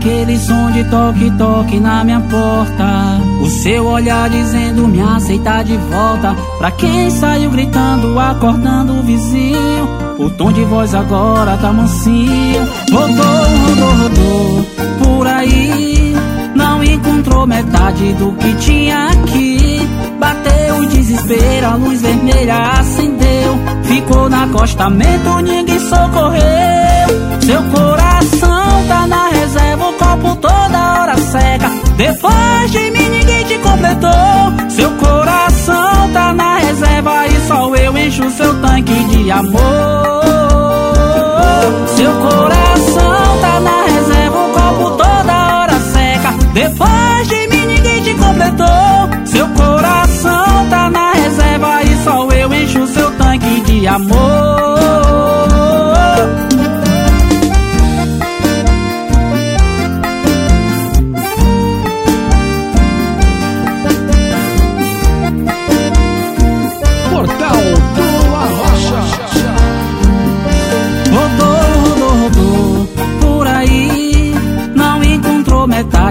Aquele som de toque, toque na minha porta. O seu olhar dizendo me aceita de volta. Pra quem saiu gritando, acordando o vizinho. O tom de voz agora tá mansinho. Rodou, rodou, rodou por aí. Não encontrou metade do que tinha aqui. Bateu o desespero, a luz vermelha acendeu. Ficou no acostamento, ninguém socorreu. Amor. Seu coração tá na reserva, o copo toda hora seca. Depois de mim, ninguém te completou. Seu coração tá na reserva e só eu encho seu tanque de amor.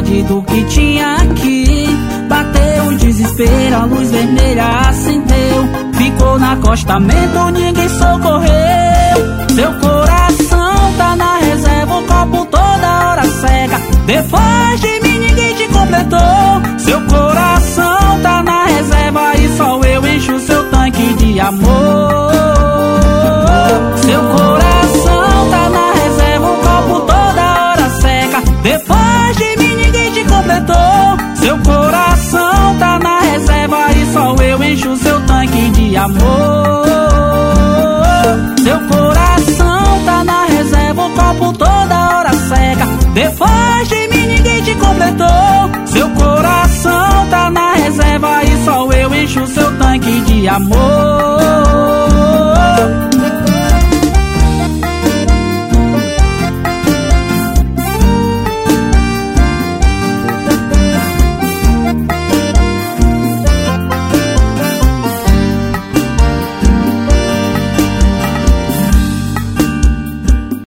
Metade do que tinha aqui. Bateu o desespero, a luz vermelha acendeu. Ficou no acostamento, ninguém socorreu. Amor.